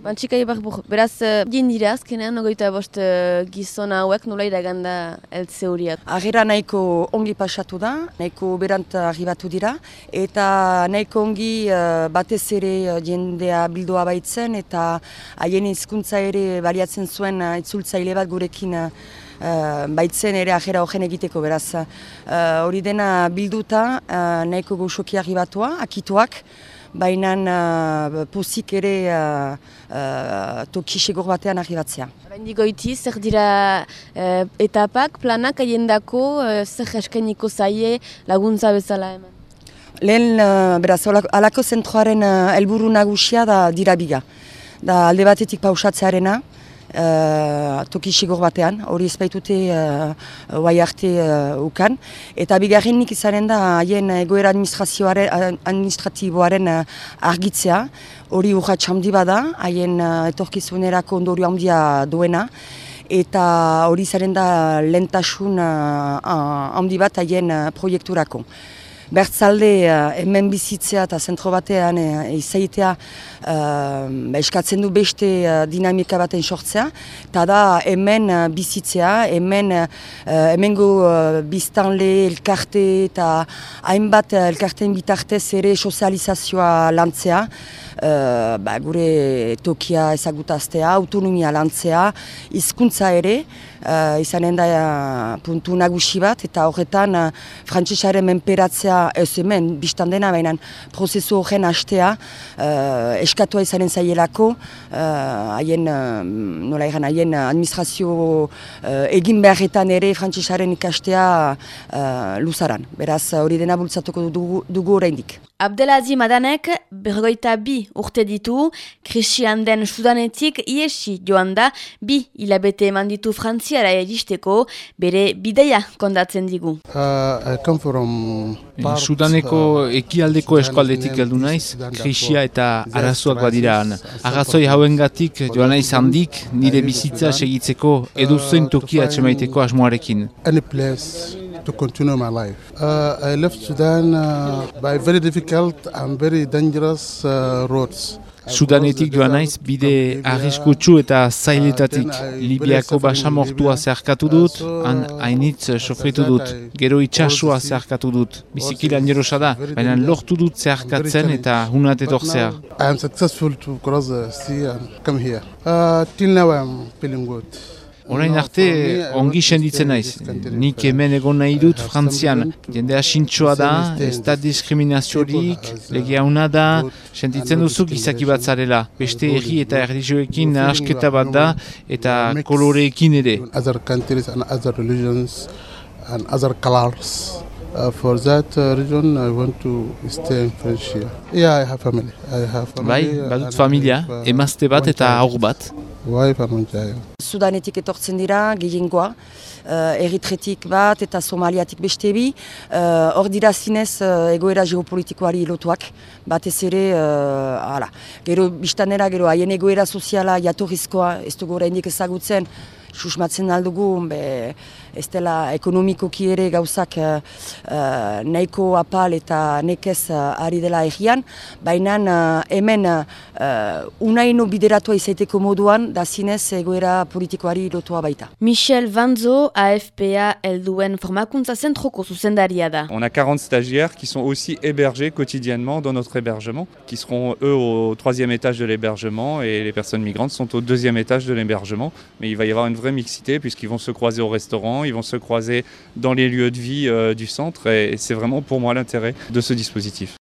Mantxika ibarbur, beraz, dien dira azkenean, ogoita bost uh, gizona hauek nola iraganda eltze horiak. Agera nahiko ongi pasatu da, nahiko berant arribatu dira, eta nahiko ongi uh, batez ere uh, jendea bildua baitzen, eta haien hizkuntza ere baliatzen zuen uh, itzultzaile bat gurekin uh, baitzen ere ajera hogen egiteko, beraz. Hori dena bilduta, uh, nahiko goxoki arribatua, akituak, baina uh, pozik ere uh, uh, toki batean arribatzea. Baina goiti, zer dira uh, etapak, planak aiendako, uh, zer eskainiko zaie laguntza bezala hemen? Lehen, uh, beraz, alako zentroaren uh, elburu nagusia da dirabiga. Da alde batetik pausatzearena, uh, toki sigur batean, hori ezbaitute uh, guai arte uh, ukan. Eta bigarrenik izanen da haien egoera administratiboaren uh, argitzea, hori urratx handi bada, haien uh, etorkizunerako ondorio handia duena, eta hori zaren da lentasun uh, handi bat haien proiekturako bertzalde uh, hemen bizitzea eta zentro batean uh, izaitea uh, eskatzen du beste uh, dinamika baten sortzea, eta da hemen uh, bizitzea, hemen uh, hemengo uh, biztanle elkarte eta hainbat elkarteen bitartez ere sozializazioa lantzea, uh, ba, gure tokia ezagutaztea, autonomia lantzea, hizkuntza ere, uh, izanen da puntu nagusi bat, eta horretan uh, frantzesaren menperatzea ez hemen, biztan dena, baina prozesu horren hastea uh, eskatua izanen zaielako, haien, uh, nola egan, haien administrazio uh, egin beharretan ere frantzesaren ikastea uh, luzaran. Beraz, hori dena bultzatuko dugu, dugu oraindik. Abdelazi Madanek bergoita bi urte ditu, krisian den sudanetik iesi joan da, bi hilabete eman ditu frantziara eristeko, bere bideia kondatzen digu. Uh, Sudaneko ekialdeko eskualdetik heldu naiz, krisia eta arazoak badiran. Agazoi hauengatik joan naiz handik, nire bizitza segitzeko eduzen tokia atxemaiteko asmoarekin. To continue my life. Uh, I left Sudan uh, by very difficult and very dangerous uh, roads. Sudanetik joan naiz bide arriskutsu eta zailetatik. Libiako basamortua zeharkatu dut, han hainitz sofritu dut. Gero itxasua zeharkatu dut. Bizikilan jerosa da, baina lortu dut zeharkatzen eta hunat etorzea. I am successful to cross the sea and come here. Uh, till now I am feeling good. Orain arte ongi senditzen naiz. Nik hemen egon nahi dut frantzian. Jende asintxoa da, ez da diskriminaziorik, lege hauna da, sentitzen duzu gizaki bat zarela. Beste erri eta erdizioekin asketa bat da eta koloreekin ere. Other countries and other religions and other colors. Uh, for that uh, reason, I want to stay in French here. Yeah, I have family. I have family. Bai, badut familia, emazte bat eta aur bat. Wife and one child. Sudanetik etortzen dira, gehiengoa, uh, eritretik bat eta somaliatik beste bi. Hor uh, dira zinez uh, egoera geopolitikoari lotuak, batez ere, uh, ala. Gero biztanera, gero haien egoera soziala jatorrizkoa, ez dugu oraindik ezagutzen, susmatzen aldugu, be, ez dela ekonomikoki ere gauzak uh, uh, nahiko apal eta nekez uh, ari dela egian, baina uh, hemen uh, unaino bideratua izaiteko moduan, da zinez egoera politikoari lotua baita. Michel Vanzo, AFPA helduen formakuntza zentroko zuzendaria da. On a 40 stagiaires qui sont aussi hébergés quotidiennement dans notre hébergement, qui seront eux au troisième étage de l'hébergement et les personnes migrantes sont au deuxième étage de l'hébergement. Mais il va y avoir une vraie mixité puisqu'ils vont se croiser au restaurant, ils vont se croiser dans les lieux de vie euh, du centre et c'est vraiment pour moi l'intérêt de ce dispositif.